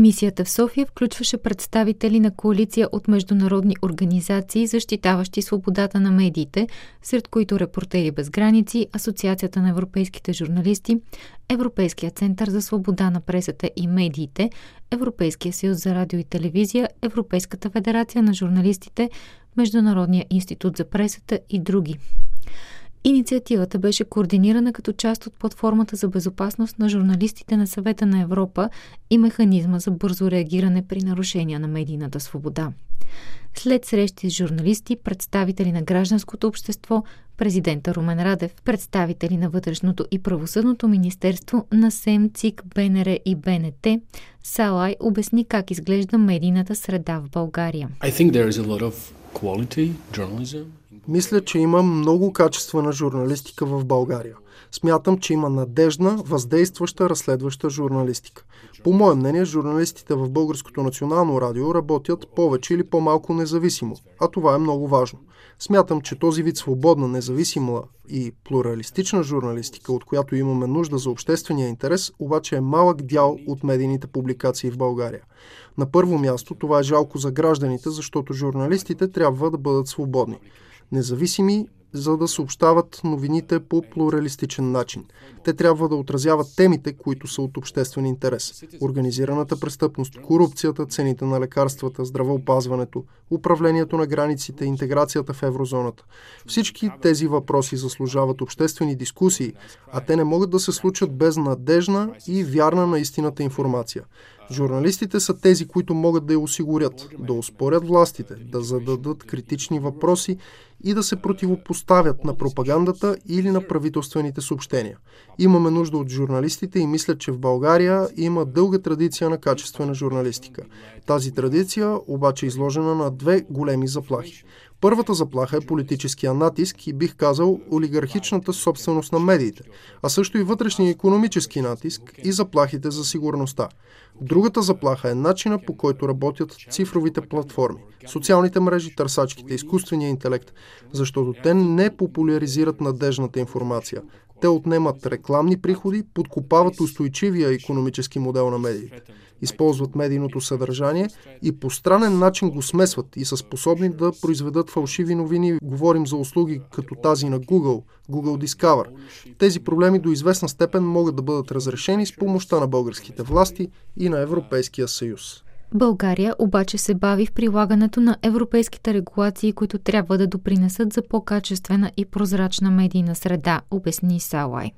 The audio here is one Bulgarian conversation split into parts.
Мисията в София включваше представители на коалиция от международни организации, защитаващи свободата на медиите, сред които Репортери без граници, Асоциацията на европейските журналисти, Европейския център за свобода на пресата и медиите, Европейския съюз за радио и телевизия, Европейската федерация на журналистите, Международния институт за пресата и други. Инициативата беше координирана като част от платформата за безопасност на журналистите на съвета на Европа и механизма за бързо реагиране при нарушения на медийната свобода. След срещи с журналисти, представители на гражданското общество, президента Румен Радев, представители на Вътрешното и правосъдното министерство на СЕМ, ЦИК, БНР и БНТ, Салай обясни как изглежда медийната среда в България. I think there is a lot of quality journalism мисля, че има много качествена журналистика в България. Смятам, че има надежна, въздействаща, разследваща журналистика. По мое мнение, журналистите в Българското национално радио работят повече или по-малко независимо, а това е много важно. Смятам, че този вид свободна, независима и плуралистична журналистика, от която имаме нужда за обществения интерес, обаче е малък дял от медийните публикации в България. На първо място това е жалко за гражданите, защото журналистите трябва да бъдат свободни независими, за да съобщават новините по плуралистичен начин. Те трябва да отразяват темите, които са от обществен интерес. Организираната престъпност, корупцията, цените на лекарствата, здравеопазването, управлението на границите, интеграцията в еврозоната. Всички тези въпроси заслужават обществени дискусии, а те не могат да се случат без надежна и вярна на истината информация. Журналистите са тези, които могат да я осигурят, да успорят властите, да зададат критични въпроси и да се противопоставят на пропагандата или на правителствените съобщения. Имаме нужда от журналистите и мисля, че в България има дълга традиция на качествена журналистика. Тази традиция обаче е изложена на две големи заплахи. Първата заплаха е политическия натиск и бих казал олигархичната собственост на медиите, а също и вътрешния економически натиск и заплахите за сигурността. Другата заплаха е начина по който работят цифровите платформи, социалните мрежи, търсачките, изкуствения интелект, защото те не популяризират надежната информация. Те отнемат рекламни приходи, подкопават устойчивия економически модел на медиите използват медийното съдържание и по странен начин го смесват и са способни да произведат фалшиви новини. Говорим за услуги като тази на Google, Google Discover. Тези проблеми до известна степен могат да бъдат разрешени с помощта на българските власти и на Европейския съюз. България обаче се бави в прилагането на европейските регулации, които трябва да допринесат за по-качествена и прозрачна медийна среда, обясни Сауай.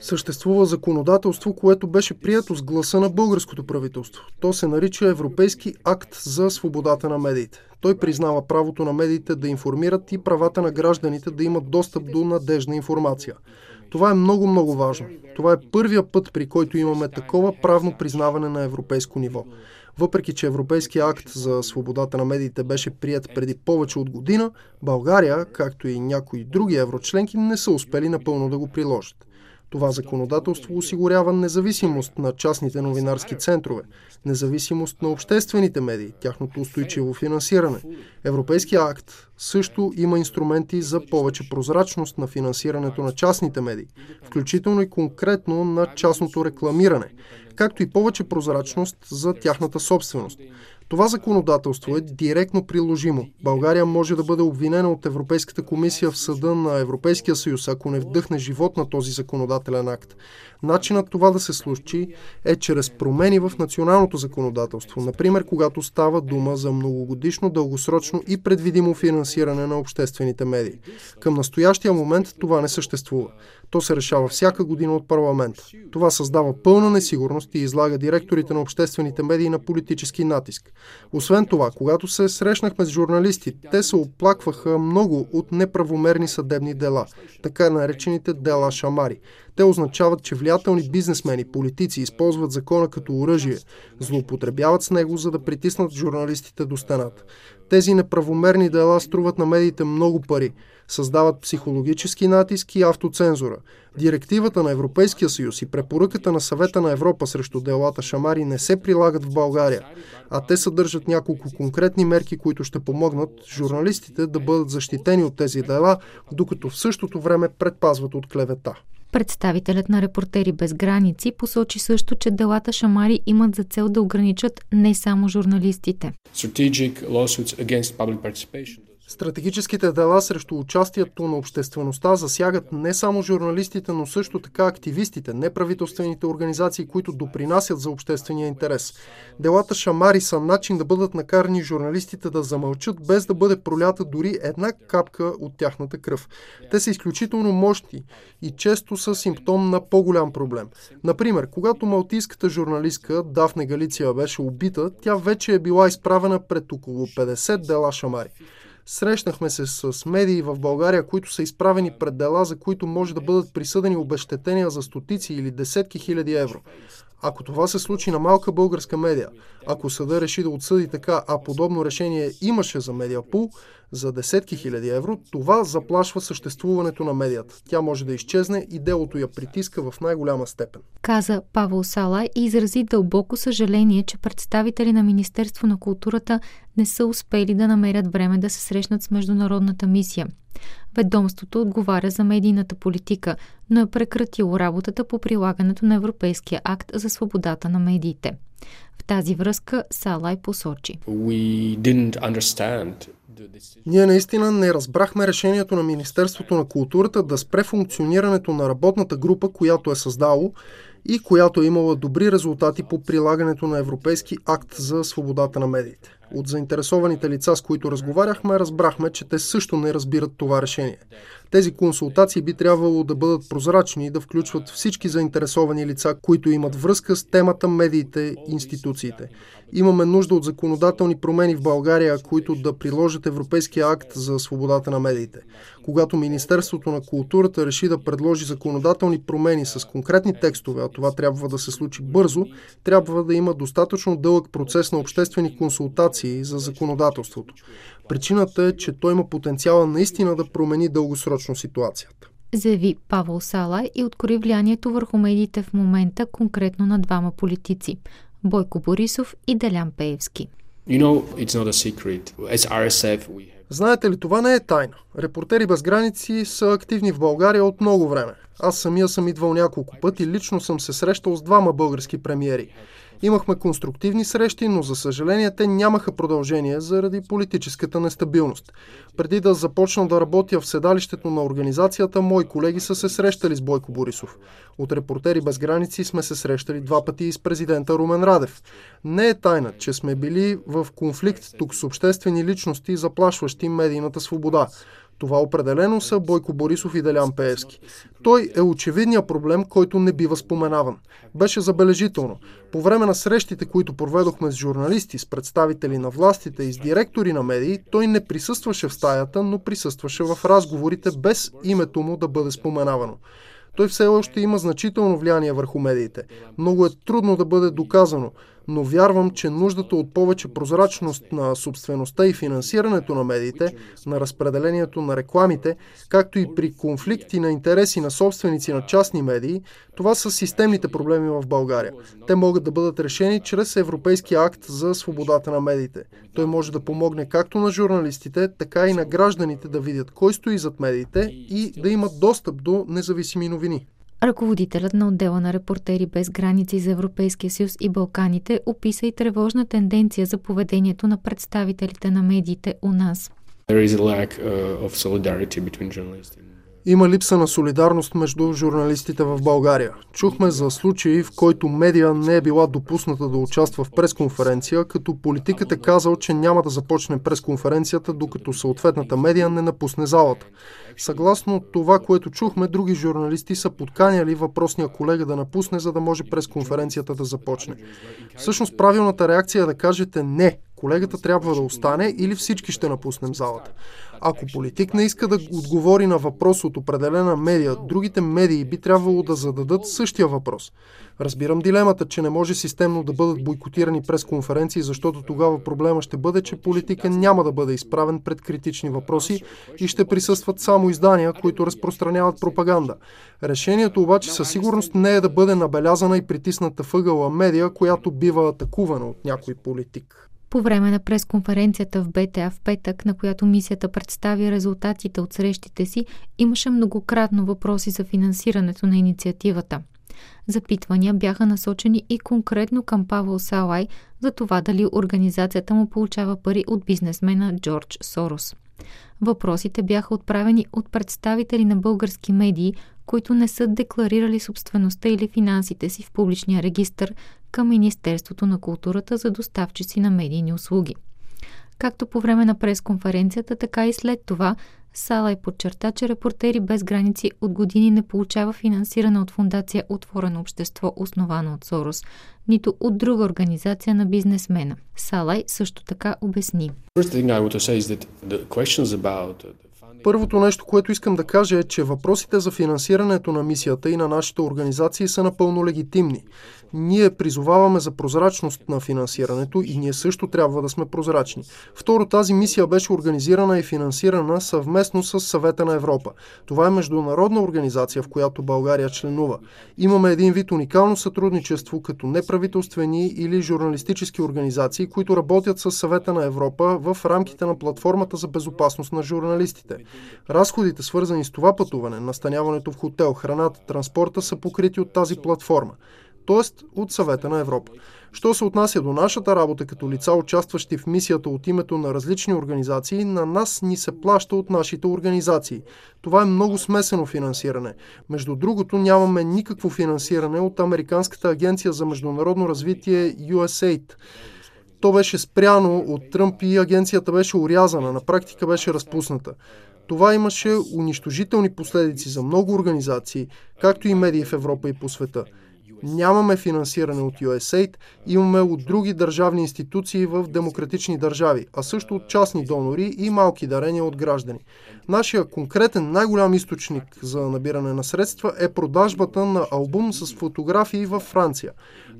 Съществува законодателство, което беше прието с гласа на българското правителство. То се нарича Европейски акт за свободата на медиите. Той признава правото на медиите да информират и правата на гражданите да имат достъп до надежна информация. Това е много-много важно. Това е първия път, при който имаме такова правно признаване на европейско ниво. Въпреки, че Европейския акт за свободата на медиите беше прият преди повече от година, България, както и някои други еврочленки, не са успели напълно да го приложат. Това законодателство осигурява независимост на частните новинарски центрове, независимост на обществените медии, тяхното устойчиво финансиране. Европейския акт също има инструменти за повече прозрачност на финансирането на частните медии, включително и конкретно на частното рекламиране, както и повече прозрачност за тяхната собственост. Това законодателство е директно приложимо. България може да бъде обвинена от Европейската комисия в съда на Европейския съюз, ако не вдъхне живот на този законодателен акт. Начинът това да се случи е чрез промени в националното законодателство. Например, когато става дума за многогодишно, дългосрочно и предвидимо финансиране на обществените медии. Към настоящия момент това не съществува. То се решава всяка година от парламента. Това създава пълна несигурност и излага директорите на обществените медии на политически натиск. Освен това, когато се срещнахме с журналисти, те се оплакваха много от неправомерни съдебни дела, така наречените дела шамари. Те означават, че влиятелни бизнесмени, политици използват закона като оръжие, злоупотребяват с него, за да притиснат журналистите до стената. Тези неправомерни дела струват на медиите много пари, създават психологически натиск и автоцензура. Директивата на Европейския съюз и препоръката на съвета на Европа срещу делата Шамари не се прилагат в България, а те съдържат няколко конкретни мерки, които ще помогнат журналистите да бъдат защитени от тези дела, докато в същото време предпазват от клевета. Представителят на Репортери без граници посочи също, че делата Шамари имат за цел да ограничат не само журналистите. Стратегическите дела срещу участието на обществеността засягат не само журналистите, но също така активистите, неправителствените организации, които допринасят за обществения интерес. Делата Шамари са начин да бъдат накарани журналистите да замълчат, без да бъде пролята дори една капка от тяхната кръв. Те са изключително мощни и често са симптом на по-голям проблем. Например, когато малтийската журналистка Дафне Галиция беше убита, тя вече е била изправена пред около 50 дела Шамари. Срещнахме се с медии в България, които са изправени пред дела, за които може да бъдат присъдени обещетения за стотици или десетки хиляди евро. Ако това се случи на малка българска медия, ако съда реши да отсъди така, а подобно решение имаше за Медиапул, за десетки хиляди евро, това заплашва съществуването на медията. Тя може да изчезне и делото я притиска в най-голяма степен. Каза Павел Сала и изрази дълбоко съжаление, че представители на Министерство на културата не са успели да намерят време да се срещнат с международната мисия. Ведомството отговаря за медийната политика, но е прекратило работата по прилагането на Европейския акт за свободата на медиите. В тази връзка Салай посочи. Ние наистина не разбрахме решението на Министерството на културата да спре функционирането на работната група, която е създало и която е имала добри резултати по прилагането на Европейски акт за свободата на медиите. От заинтересованите лица, с които разговаряхме, разбрахме, че те също не разбират това решение. Тези консултации би трябвало да бъдат прозрачни и да включват всички заинтересовани лица, които имат връзка с темата медиите и институциите. Имаме нужда от законодателни промени в България, които да приложат Европейския акт за свободата на медиите. Когато Министерството на културата реши да предложи законодателни промени с конкретни текстове, а това трябва да се случи бързо, трябва да има достатъчно дълъг процес на обществени консултации за законодателството. Причината е, че той има потенциала наистина да промени дългосрочно ситуацията. Заяви Павел Сала и откори влиянието върху медиите в момента конкретно на двама политици – Бойко Борисов и Делян Пеевски. You know, it's not a secret. As RSF, we have... Знаете ли, това не е тайна. Репортери без граници са активни в България от много време. Аз самия съм идвал няколко пъти, лично съм се срещал с двама български премиери. Имахме конструктивни срещи, но за съжаление те нямаха продължение заради политическата нестабилност. Преди да започна да работя в седалището на организацията, мои колеги са се срещали с Бойко Борисов. От Репортери без граници сме се срещали два пъти и с президента Румен Радев. Не е тайна, че сме били в конфликт тук с обществени личности, заплашващи медийната свобода. Това определено са Бойко Борисов и Делян Пеевски. Той е очевидният проблем, който не бива споменаван. Беше забележително. По време на срещите, които проведохме с журналисти, с представители на властите и с директори на медии, той не присъстваше в стаята, но присъстваше в разговорите без името му да бъде споменавано той все още има значително влияние върху медиите. Много е трудно да бъде доказано, но вярвам, че нуждата от повече прозрачност на собствеността и финансирането на медиите, на разпределението на рекламите, както и при конфликти на интереси на собственици на частни медии, това са системните проблеми в България. Те могат да бъдат решени чрез Европейския акт за свободата на медиите. Той може да помогне както на журналистите, така и на гражданите да видят кой стои зад медиите и да имат достъп до независими новини. Ръководителят на отдела на репортери без граници за Европейския съюз и Балканите описа и тревожна тенденция за поведението на представителите на медиите у нас. Има липса на солидарност между журналистите в България. Чухме за случаи, в който медия не е била допусната да участва в пресконференция, като политикът е казал, че няма да започне пресконференцията, докато съответната медия не напусне залата. Съгласно това, което чухме, други журналисти са подканяли въпросния колега да напусне, за да може пресконференцията да започне. Всъщност правилната реакция е да кажете не, колегата трябва да остане или всички ще напуснем залата. Ако политик не иска да отговори на въпрос от определена медия, другите медии би трябвало да зададат същия въпрос. Разбирам дилемата, че не може системно да бъдат бойкотирани през конференции, защото тогава проблема ще бъде, че политика няма да бъде изправен пред критични въпроси и ще присъстват само издания, които разпространяват пропаганда. Решението обаче със сигурност не е да бъде набелязана и притисната въгъла медия, която бива атакувана от някой политик. По време на пресконференцията в БТА в петък, на която мисията представи резултатите от срещите си, имаше многократно въпроси за финансирането на инициативата. Запитвания бяха насочени и конкретно към Павел Салай за това дали организацията му получава пари от бизнесмена Джордж Сорос. Въпросите бяха отправени от представители на български медии, които не са декларирали собствеността или финансите си в публичния регистр към Министерството на културата за доставчици на медийни услуги. Както по време на пресконференцията, така и след това Салай подчерта, че Репортери без граници от години не получава финансиране от фундация Отворено общество, основана от Сорос, нито от друга организация на бизнесмена. Салай също така обясни. Първото нещо, което искам да кажа е, че въпросите за финансирането на мисията и на нашите организации са напълно легитимни. Ние призоваваме за прозрачност на финансирането и ние също трябва да сме прозрачни. Второ, тази мисия беше организирана и финансирана съвместно с Съвета на Европа. Това е международна организация, в която България членува. Имаме един вид уникално сътрудничество като неправителствени или журналистически организации, които работят с Съвета на Европа в рамките на платформата за безопасност на журналистите. Разходите, свързани с това пътуване, настаняването в хотел, храната, транспорта са покрити от тази платформа т.е. от съвета на Европа. Що се отнася до нашата работа като лица, участващи в мисията от името на различни организации, на нас ни се плаща от нашите организации. Това е много смесено финансиране. Между другото, нямаме никакво финансиране от Американската агенция за международно развитие USAID. То беше спряно от Тръмп и агенцията беше урязана, на практика беше разпусната. Това имаше унищожителни последици за много организации, както и медии в Европа и по света. Нямаме финансиране от USAID, имаме от други държавни институции в демократични държави, а също от частни донори и малки дарения от граждани. Нашия конкретен най-голям източник за набиране на средства е продажбата на албум с фотографии във Франция.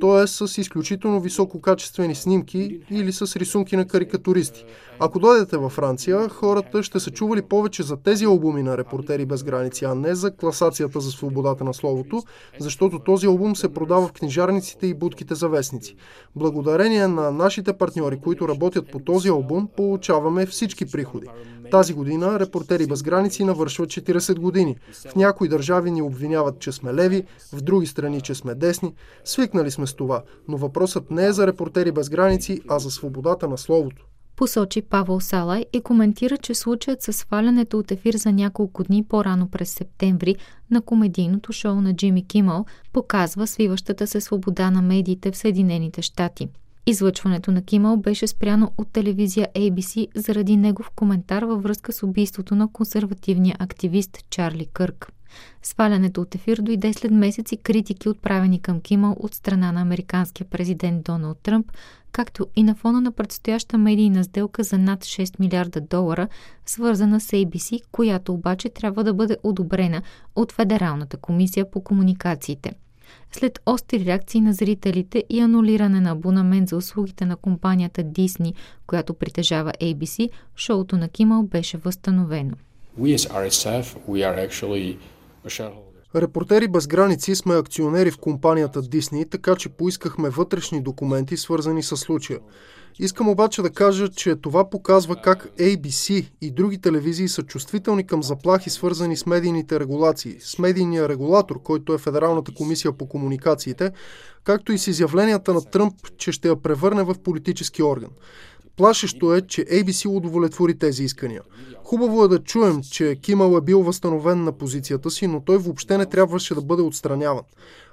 То е с изключително висококачествени снимки или с рисунки на карикатуристи. Ако дойдете във Франция, хората ще са чували повече за тези албуми на Репортери без граници, а не за класацията за свободата на словото, защото този албум се продава в книжарниците и будките за вестници. Благодарение на нашите партньори, които работят по този албум, получаваме всички приходи. Тази година Репортери без граници навършват 40 години. В някои държави ни обвиняват, че сме леви, в други страни, че сме десни. Свикнали сме с това, но въпросът не е за Репортери без граници, а за свободата на словото посочи Павел Салай и коментира, че случаят с свалянето от ефир за няколко дни по-рано през септември на комедийното шоу на Джимми Кимъл показва свиващата се свобода на медиите в Съединените щати. Излъчването на Кимъл беше спряно от телевизия ABC заради негов коментар във връзка с убийството на консервативния активист Чарли Кърк. Свалянето от ефир дойде след месеци критики, отправени към Кимъл от страна на американския президент Доналд Тръмп, както и на фона на предстояща медийна сделка за над 6 милиарда долара, свързана с ABC, която обаче трябва да бъде одобрена от Федералната комисия по комуникациите. След остри реакции на зрителите и анулиране на абонамент за услугите на компанията Disney, която притежава ABC, шоуто на Кимал беше възстановено. We as RSF, we are actually Репортери без граници сме акционери в компанията Disney, така че поискахме вътрешни документи, свързани с случая. Искам обаче да кажа, че това показва как ABC и други телевизии са чувствителни към заплахи, свързани с медийните регулации, с медийния регулатор, който е Федералната комисия по комуникациите, както и с изявленията на Тръмп, че ще я превърне в политически орган. Плашещо е, че ABC удовлетвори тези искания. Хубаво е да чуем, че Кимал е бил възстановен на позицията си, но той въобще не трябваше да бъде отстраняван.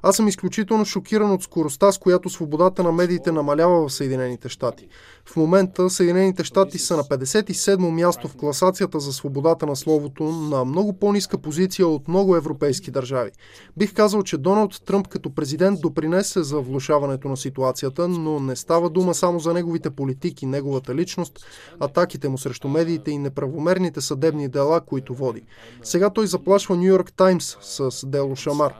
Аз съм изключително шокиран от скоростта, с която свободата на медиите намалява в Съединените щати. В момента Съединените щати са на 57-мо място в класацията за свободата на словото на много по-ниска позиция от много европейски държави. Бих казал, че Доналд Тръмп като президент допринесе за влушаването на ситуацията, но не става дума само за неговите политики, неговата личност, атаките му срещу медиите и неправомерните съдебни дела, които води. Сега той заплашва Нью Йорк Таймс с дело Шамар.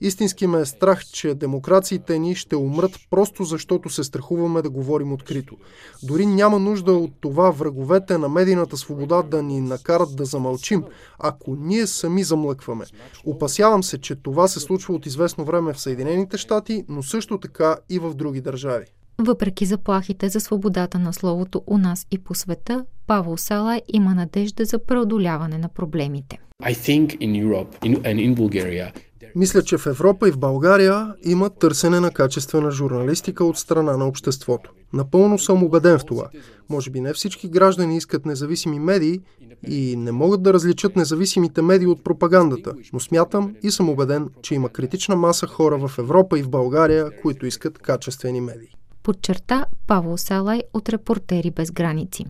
Истински ме е страх, че демокрациите ни ще умрат просто защото се страхуваме да говорим открито. Дори няма нужда от това враговете на медийната свобода да ни накарат да замълчим, ако ние сами замлъкваме. Опасявам се, че това се случва от известно време в Съединените щати, но също така и в други държави. Въпреки заплахите за свободата на словото у нас и по света, Павел Салай има надежда за преодоляване на проблемите. I think in Europe in, and in Bulgaria мисля, че в Европа и в България има търсене на качествена журналистика от страна на обществото. Напълно съм убеден в това. Може би не всички граждани искат независими медии и не могат да различат независимите медии от пропагандата, но смятам и съм убеден, че има критична маса хора в Европа и в България, които искат качествени медии. Подчерта Павел Салай от Репортери без граници.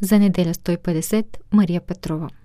За неделя 150 Мария Петрова.